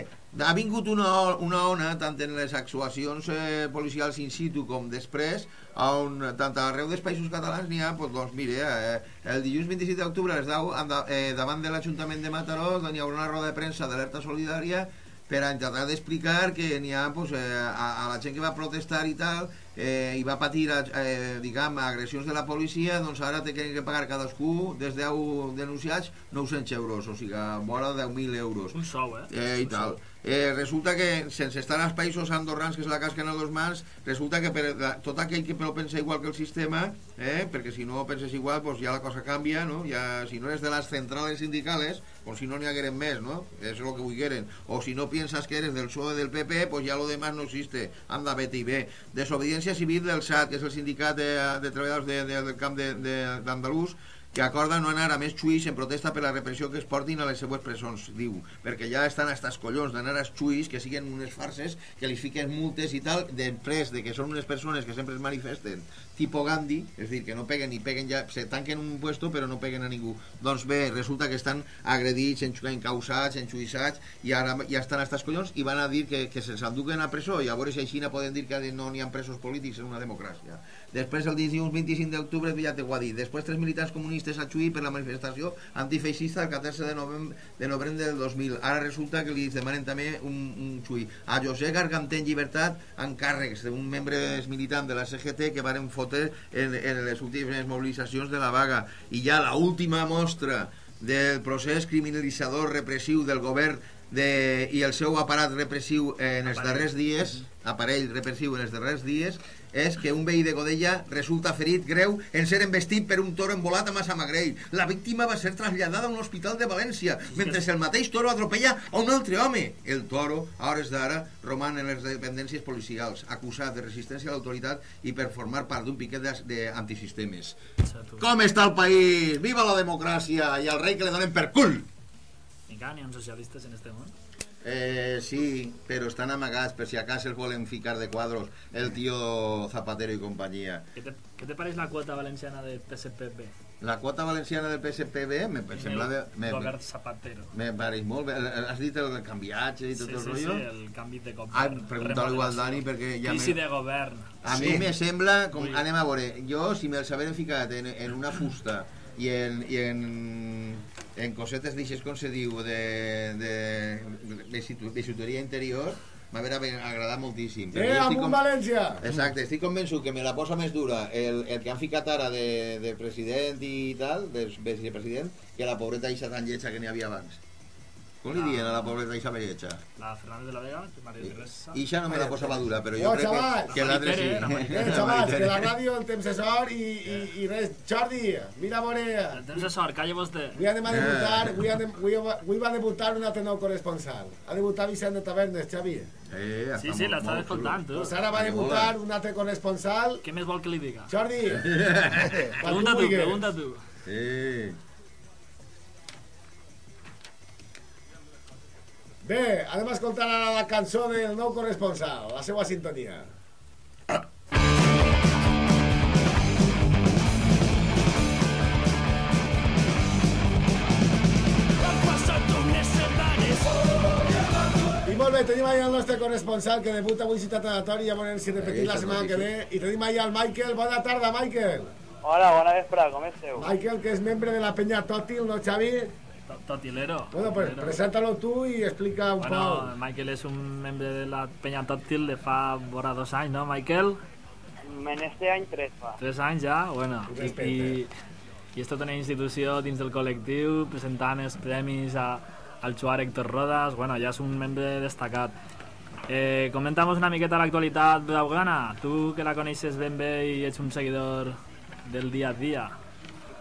ha vingut una, una ona, tant en les actuacions eh, policials in situ com després, on tant arreu dels països catalans n'hi ha, pues, doncs mire, eh, el dilluns 27 d'octubre a les 10, anda- eh, davant de l'Ajuntament de Mataró, doncs, hi haurà una roda de premsa d'alerta solidària per a intentar d'explicar que n'hi ha pues, eh, a, a la gent que va protestar i tal eh, i va patir eh, diguem, agressions de la policia doncs ara té que pagar cadascú des 10 denunciats 900 euros o sigui, vora 10.000 euros. Un sou, eh? eh, i tal eh, resulta que sense estar als països andorrans que se la casquen a dos mans resulta que per, la- tot aquell que no pensa igual que el sistema eh, perquè si no penses igual pues ja la cosa canvia no? ja, si no eres de las centrales sindicales pues si no n'hi hagueren més ¿no? es lo que vulgueren o si no piensas que eres del PSOE del PP pues ya lo demás no existe anda vete y ve desobediencia civil del SAT que és el sindicat de, de treballadors de, de, del camp d'Andalús de, d'Andalús que acorda no anar a més xuis en protesta per la repressió que es portin a les seues presons, diu, perquè ja estan hasta els collons d'anar als xuis, que siguen unes farses, que li fiquen multes i tal, després de que són unes persones que sempre es manifesten, tipo Gandhi, és dir, que no peguen ni peguen ja, se tanquen un puesto però no peguen a ningú. Doncs bé, resulta que estan agredits, encausats, enxuissats, i ara ja estan hasta els collons i van a dir que, que se'ls enduquen a presó, i llavors així no poden dir que no n'hi ha presos polítics en una democràcia. Després, el dilluns 25 d'octubre, ja t'ho ha dit. Després, tres militants comunistes a Xuí per la manifestació antifeixista el 14 de novembre, de novembre del 2000. Ara resulta que li demanen també un, un Xuí. A José Garganté llibertat en càrrecs d'un membre militant de la CGT que varen fotre en, en les últimes mobilitzacions de la vaga. I ja la última mostra del procés criminalitzador repressiu del govern de, i el seu aparat repressiu en els darrers dies, aparell repressiu en els darrers dies, és que un veí de Godella resulta ferit greu en ser embestit per un toro envolat a Massamagrell. La víctima va ser traslladada a un hospital de València, mentre el mateix toro atropella a un altre home. El toro, a hores d'ara, roman en les dependències policials, acusat de resistència a l'autoritat i per formar part d'un piquet de- d'antisistemes. Com està el país? Viva la democràcia i al rei que le donen per cul! Encara n'hi ha uns socialistes en este món? Eh, sí, pero están amagats, per si acaso els volen ficar de cuadros el tío Zapatero y compañía. Què te, què te pareix la quota valenciana del PSPB? La quota valenciana del PSPB me En sembla... De, me, Govern Zapatero. me pareix molt bé. Has dit el canviatge i tot Sí, el sí, rotllo? sí, el canvi de govern. Ah, preguntar-li al Dani perquè ja Crisi me- de govern. A Sí. mi me sembla, com, Ui. anem a veure, jo si me'ls haver ficat en, en una fusta i en, i en, en cosetes d'aixes, com se diu, de, de, de, de interior, m'haver agradat moltíssim. Eh, estic amunt com- València! Exacte, estic convençut que me la posa més dura el, el que han ficat ara de, de president i tal, de vicepresident, que la pobreta ixa tan lletja que n'hi havia abans. Com li diuen a la pobreta ixa lletja? La Fernández de la Vega, María Teresa. Ixa no me la posava dura, però jo Oh, crec xavals! que, que l'altre sí. Eh, xavals, que la ràdio, el temps és or i, i, i res. Jordi, mira Morea. El temps és or, calla vostè. Avui anem a debutar, avui, anem, avui, avui va debutar un altre nou corresponsal. Ha debutat Vicent de Tavernes, Xavi. Eh, Sí, sí, l'estava escoltant, tu. Pues ara va debutar un altre corresponsal. Què més vol que li diga? Jordi, pregunta tu, vulguis. pregunta tu. Sí. Bé, anem a escoltar ara la cançó del nou corresponsal, la seva sintonia. I molt bé, tenim ahí el nostre corresponsal que debuta avui ciutat anatori, ja veurem si repetim la setmana que ve. I tenim ahí el Michael. Bona tarda, Michael. Hola, bona vesprada, com esteu? Michael, que és membre de la penya Tòtil, no, Xavi? Totilero. Bueno, pues preséntalo tú y explica un Bueno, poco. Michael és un membre de la penya Tòtil de fa vora dos anys, no, Michael? En este any 3 fa. Tres anys ja, bueno. I, i, i és tota una institució dins del col·lectiu, presentant els premis a, al Joan Héctor Rodas, bueno, ja és un membre destacat. Eh, comentamos una miqueta l'actualitat blaugrana. Tu que la coneixes ben bé i ets un seguidor del dia a dia.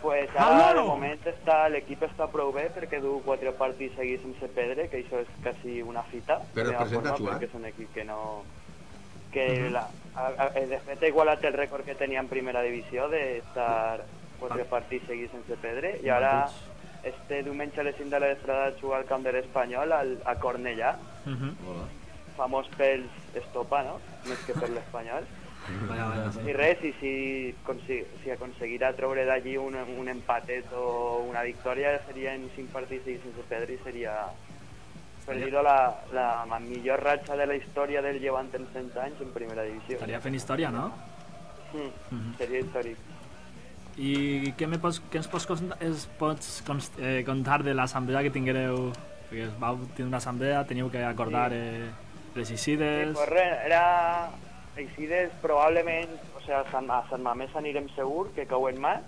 Pues ara, de moment, està, l'equip està prou bé perquè du quatre partits seguits sense perdre, que això és quasi una fita. Però presenta forma, Joan. Perquè és un equip que no... Que Mhm. la, a, a, de fet ha igualat el rècord que tenia en primera divisió d'estar quatre partits seguits sense perdre i ara este diumenge a les 5 de la vesprada juga al camp de l'Espanyol al, a Cornellà, famós pels estopa, no? Més que per l'Espanyol. Sí. I res, i si, si aconseguirà treure d'allí un, un empatet o una victòria serien 5 partits i sense perdre i seria per dir-ho la, la millor ratxa de la història del Llevant en 100 anys en primera divisió. Estaria fent història, no? Mm, Mhm. Seria històric. I què, me pots, què ens pots, es pots eh, contar de l'assemblea que tinguereu? Perquè vau tenir una assemblea, teniu que acordar Sí. eh, les Sí, Isides... pues res, era... Eixides probablement, o sigui, a Sant, a Sant Mamés anirem segur, que cau en maig,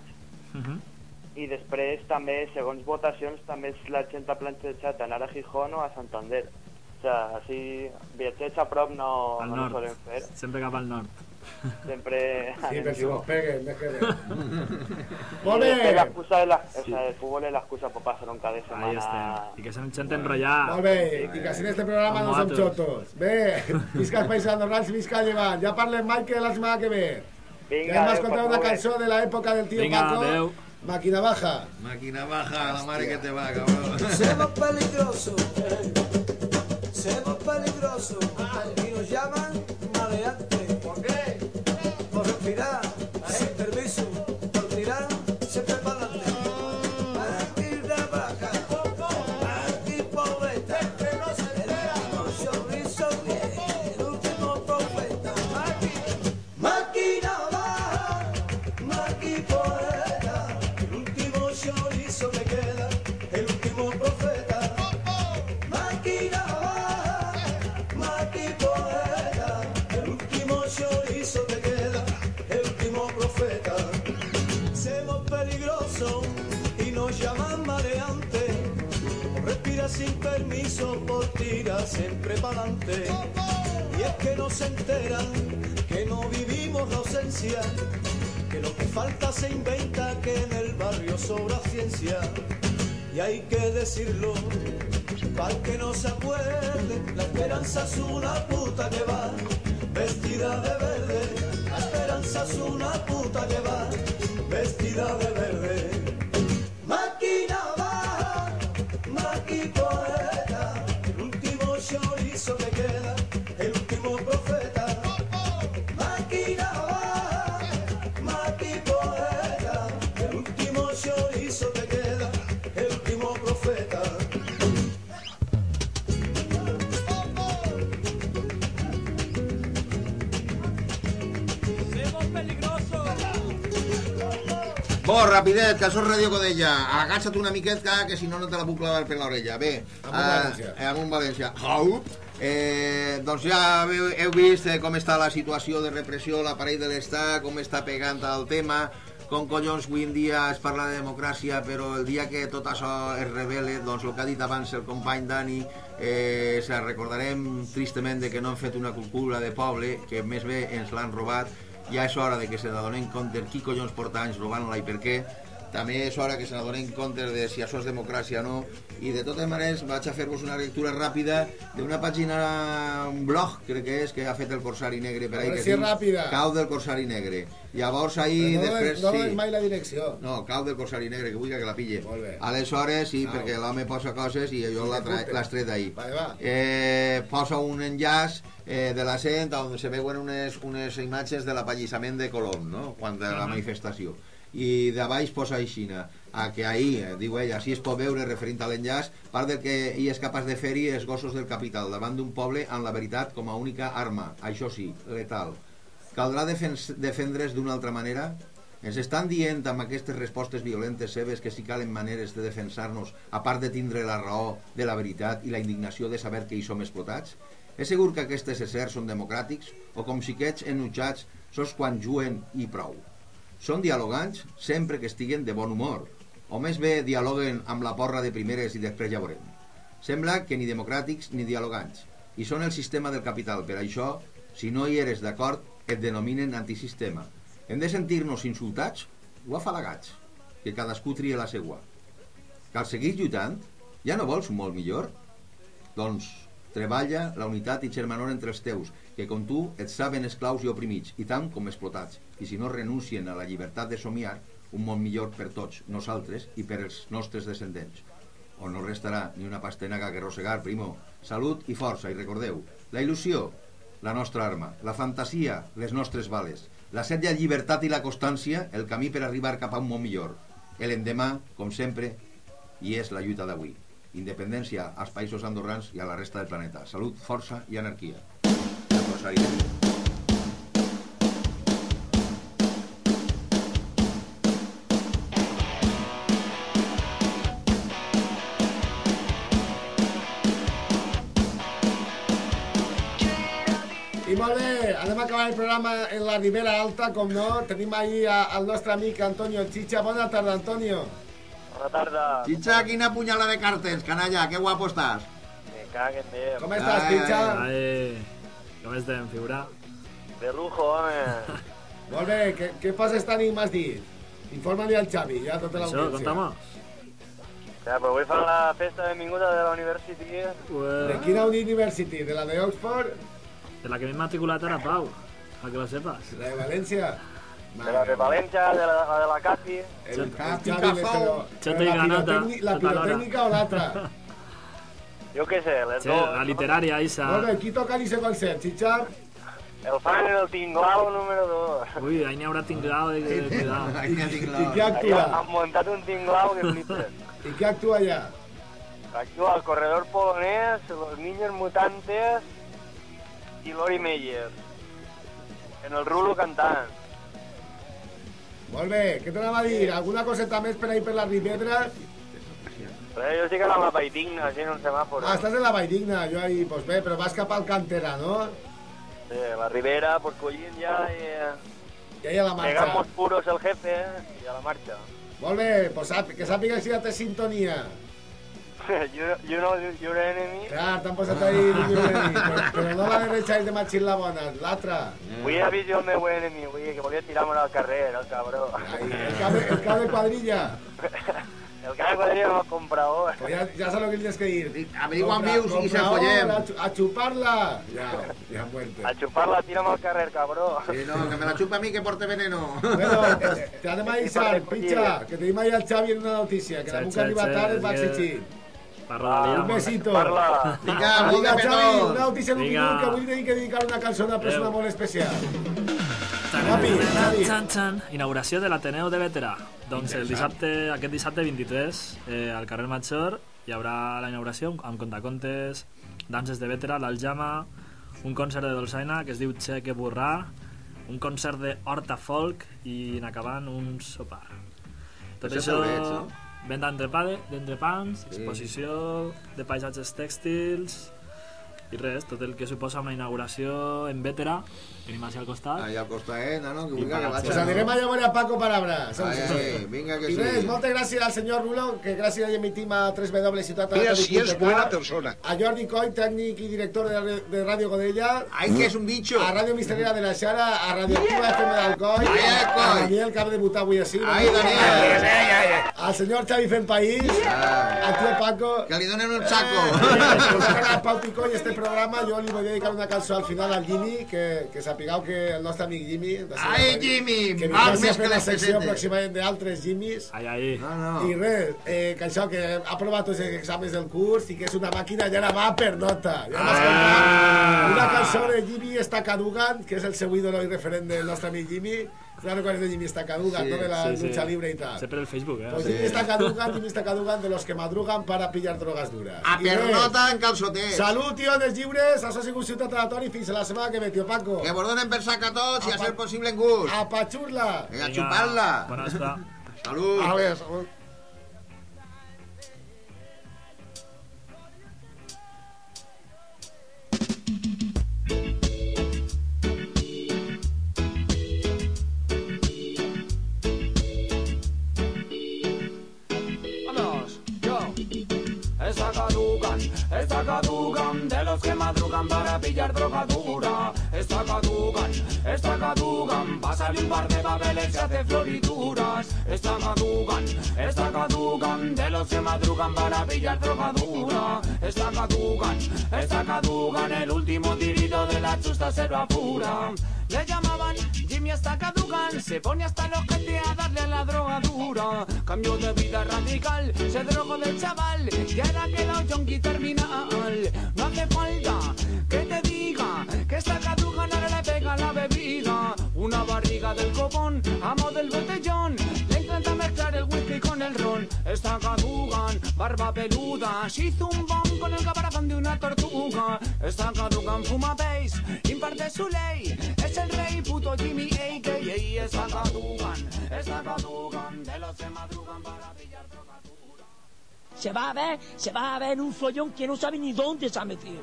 Mhm. i després també, segons votacions, també és la gent ha plantejat anar a Gijón o a Santander. O sigui, així, viatges a prop no, Al no nord, ho solem fer. sempre cap al nord. Sempre Sí, anem per si junts. vos peguen, después bé! la excusa de la, o sea, el fútbol es la excusa para pasar un cada Ahí semana. estem. I que se'n gent enrotllar. Molt bé, i que si en este programa no som xotos. Bé, visca els països andorrans i visca llevant. Ja parlem Michael la setmana que ve. Vinga, ja hem escoltat una cançó de l'època del tío Vinga, Paco. adeu. Máquina baja. Máquina baja, la madre que te va, cabrón. Somos peligrosos, somos peligrosos y nos llaman maleantes. ¿Por qué? Por siempre pa'lante. Y es que no se enteran que no vivimos la ausencia, que lo que falta se inventa, que en el barrio sobra ciencia. Y hay que decirlo, para que no se acuerde, la esperanza es una puta que va vestida de verde. La esperanza es una puta que va vestida de verde. Rapidet, que sos Radio Codella. Agatxa't una miqueta, que si no no te la puc clavar per l'orella. Bé, Amunt eh, València. eh, amunt València. Au! Eh, doncs ja heu, heu vist eh, com està la situació de repressió, l'aparell de l'Estat, com està pegant al tema, com collons avui en dia es parla de democràcia, però el dia que tot això es revele, doncs el que ha dit abans el company Dani, eh, se recordarem tristament de que no hem fet una cultura de poble, que més bé ens l'han robat, ja és hora de que se n'adonen compte qui collons porta anys robant-la i per què, també és hora que se n'adonen compte de si això és democràcia o no i de totes maneres vaig a fer-vos una lectura ràpida d'una pàgina, un blog crec que és, que ha fet el Corsari Negre per ahí, que si és diu ràpida. Cau del Corsari Negre llavors Però no després dones- no sí mai la direcció. no, cau del Corsari Negre, que vull que la pille. Aleshores, sí, Au. perquè l'home posa coses i jo l'has tret d'ahir. Eh, posa un enllaç eh, de la Cent on se veuen unes, unes imatges de l'apallissament de Colom, no?, quan de la manifestació. I de baix posa aixina, a que ahir, eh, diu ella, així es pot veure, referint a l'enllaç, part del que hi és capaç de fer-hi els gossos del capital, davant d'un poble amb la veritat com a única arma, això sí, letal. Caldrà defendre's d'una altra manera? Ens estan dient amb aquestes respostes violentes seves que si calen maneres de defensar-nos, a part de tindre la raó de la veritat i la indignació de saber que hi som explotats? És segur que aquests éssers són democràtics o com xiquets enutjats sos quan juguen i prou? Són dialogants sempre que estiguen de bon humor o més bé dialoguen amb la porra de primeres i després ja veurem. Sembla que ni democràtics ni dialogants i són el sistema del capital. Per això, si no hi eres d'acord, et denominen antisistema. Hem de sentir-nos insultats o afalagats? Que cadascú tria la seua. Cal seguir lluitant? Ja no vols molt millor? Doncs treballa la unitat i germanor entre els teus, que com tu et saben esclaus i oprimits, i tant com explotats. I si no renuncien a la llibertat de somiar, un món millor per tots nosaltres i per els nostres descendents. O no restarà ni una pastanaga que arrossegar, primo. Salut i força, i recordeu, la il·lusió, la nostra arma, la fantasia, les nostres bales, la set de llibertat i la constància, el camí per arribar cap a un món millor. L'endemà, com sempre, i és la lluita d'avui. Independència als països andorrans i a la resta del planeta. Salut, força i anarquia. El acabar el programa en la Ribera Alta, com no. Tenim ahí a, al nostre amic Antonio Chicha. Bona tarda, Antonio. Bona tarda. Chicha, quina punyala de cartes, canalla, que guapo estàs. Me caguen Déu. Com estàs, Chicha? Ai, com estem, figura? De lujo, home. Molt bé, què, què fas esta nit, m'has dit? Informa-li al Xavi, ja tota Això, l'audiència. conta'm. Ja, però avui fan la festa de benvinguda de la University. De quina University? De la de Oxford? De la que m'he matriculat ara, Pau. A que lo sepas. La de València? De la de València, de la, la de la Cati. El Capi Xavi, Cafó. però, Xota però i la, la pirotècnica o l'altra? Jo què sé, les Sí, dos. la literària, Isa. Molt bé, qui toca l'Ice concert, Chicha? El fan en el tinglao número 2. Ui, ahí n'hi haurà tinglao de, de cuidado. I qui actua? Han muntat un tinglao que flipes. I qui actua allà? Actúa el corredor polonés, los niños mutantes y Lori Meyer. En el rulo cantant. Molt bé, què t'anava a dir? Alguna coseta més per ahir per la Ribedra? Però jo estic a la Valldigna, així en un semàfor. Ah, estàs en la Valldigna, jo ahí, pues bé, però vas cap al Cantera, no? Sí, la Ribera, pues collint ja i... I ahí a la marxa. Pegamos puros el jefe i a la marxa. Molt bé, pues que sàpiga si ja té sintonia. You, you know your enemy? Clar, t'han posat ahí, però, però no la de Rechai de Machín la bona, l'altra. Vull a visió el meu enemy, vull que volia tirar-me'n al carrer, el cabró. El cap, de- el cap de quadrilla. El cap de quadrilla no comprador. Pues ya, ya sabes lo que tienes que ir. Averiguan Compra- views y se comprador, apoyen. A, chu- a chuparla. Ya, ya muerte. A xupar-la, tira'm al carrer, cabró. Sí, no, que me la chupa a mí que porte veneno. Bueno, eh, te anem a avisar, pitxa, que tenim ahí al Xavi en una notícia, que la Xet, muca arriba xet, tard xet, et va que- exigir. La Rodalia. Un besito. Parla. Vinga, Vinga, de Xavi, notícia d'un minut que avui tenim que dedicar una cançó a una persona molt especial. Txan, txan. Inauguració de l'Ateneu de Veterà. Doncs el dissabte, aquest dissabte 23, eh, al carrer Major, hi haurà la inauguració amb contacontes, danses de Veterà, l'Aljama, un concert de dolçaina que es diu Cheque Burrà, un concert de Horta Folk i en acabant un sopar. Tot Això això, no? Venda d'entrepans, exposició de paisatges tèxtils i res, tot el que suposa una inauguració en Veterà, tenim així al costat. Allà al costat, eh, nano, que vinga, que vaig. Pues anirem a llamar a Paco Palabra. Ai, ai, vinga que I res, sí. moltes gràcies al senyor Rulo, que gràcies a emitim a 3 Ciutat Mira si és buena persona. A Jordi Coy, tècnic i director de, de Ràdio Godella. Ai, que és un bitxo. A Ràdio Misterera de la Xara, a Radioactiva FM d'Alcoi. Ai, Coy. A Daniel, que ha debutat avui així. Ai, Daniel. Al senyor Xavi Fent País. Al tio Paco. Que li donen un saco. Pues a Pau Picó i este programa jo li vull dedicar una cançó al final al Jimmy, que, que sapigueu que el nostre amic Jimmy... Ai, Jimmy, Que vindrà més que la secció pròximament d'altres Jimmys. Ai, ai. No, no. I res, eh, que això, que ha provat tots els exàmens del curs i que és una màquina i ara va per nota. Ja Ah. Una cançó de Jimmy Estacadugan, que és el seu ídolo i referent del nostre amic Jimmy. Claro cuál es de Jimmy Estacadugan, Sí, no de la sí, sí. lucha libre y tal. Sempre el Facebook, eh? Pues Jimmy Estacadugan, Jimmy Estacadugan, de los que madrugan para pillar drogas duras. A I per res, nota en calçotets. Salut, tio, en els llibres. Això ha sigut Ciutat Aleatori. Fins la setmana que ve, tio Paco. Que vos donen per sac a tots i a ser possible en gust. A pachurla. Vinga, a xupar-la. Bona vesprada. Salut. Vale, salut. Caducan, esta caducan de los que madrugan para pillar drogadura. Esta caducan, esta caducan, pásale un par de papeles y hace florituras. Los que madrugan para pillar drogadura. Esta caducan, esta caducan, el último tirito de la chusta se lo apura. Le llamaban Jimmy hasta caducan, se pone hasta el ojete a darle a la drogadura. Cambio de vida radical, se drogó del chaval y ahora queda yonki terminal. No hace falta que te diga que esta caducan ahora le pega la bebida. Una barriga del copón, amo del botellón. Mezclar el whisky con el ron. Esta cadugan, barba peluda, un bomb con el caparazón de una tortuga. Esta cadugan fuma base, imparte su ley. Es el rey puto Jimmy A.K.A. Esta cadugan, esta cadugan de los que madrugan para pillar drogadura. Se va a ver, se va a ver en un follón que no sabe ni dónde se ha metido.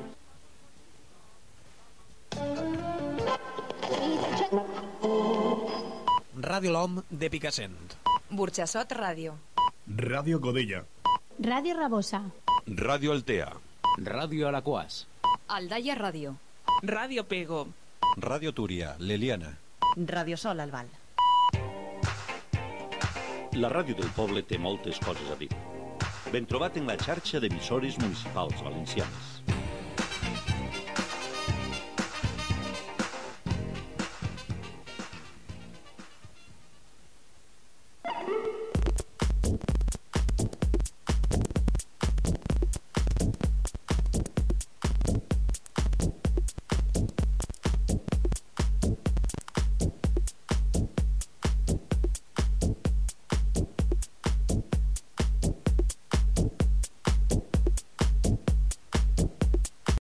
Ràdio L'Hom de Picassent. Burxassot Ràdio. Ràdio Godella. Ràdio Rabosa. Ràdio Altea. Ràdio Alaquàs. Aldaia Ràdio. Ràdio Pego. Ràdio Túria, l'Eliana. Ràdio Sol Albal. La ràdio del poble té moltes coses a dir. Ben trobat en la xarxa d'emissores municipals valencianes.